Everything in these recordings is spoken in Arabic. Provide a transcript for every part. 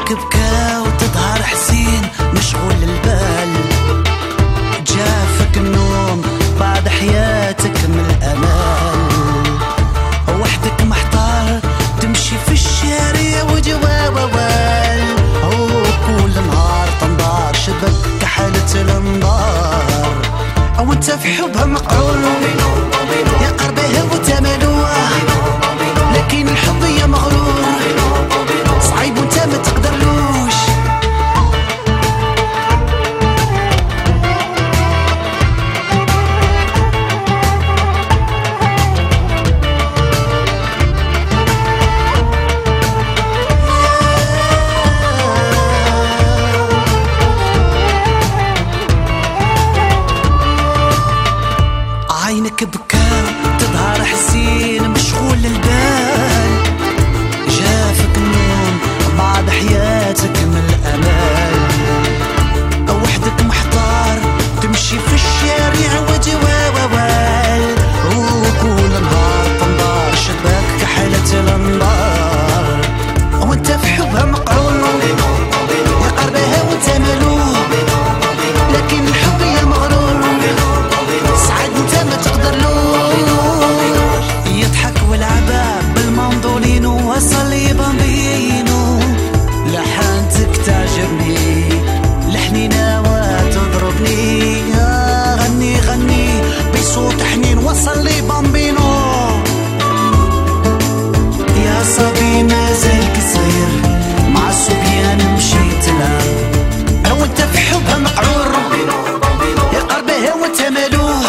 عينك بكى وتظهر حزين مشغول البال. جافك النوم بعد حياتك من الأمال. وحدك محتار تمشي في الشارع وجوال وكل نهار تنظار شبك حالة الأنظار. أو انت في حبها مقعول يا وصل لي بامبينو. يا صبي ما زالك صغير مع الصبيان مشيت لها لو انت في حبها مقعور. يا قربها وانت مالوه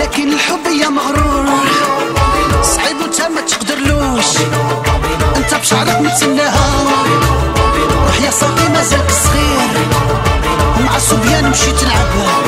لكن الحب يا مغرور. صعيب وانت ما تقدرلوش أنت بشعرك متسناها روح يا صبي ما صغير مع الصبيان مشيت تلعبها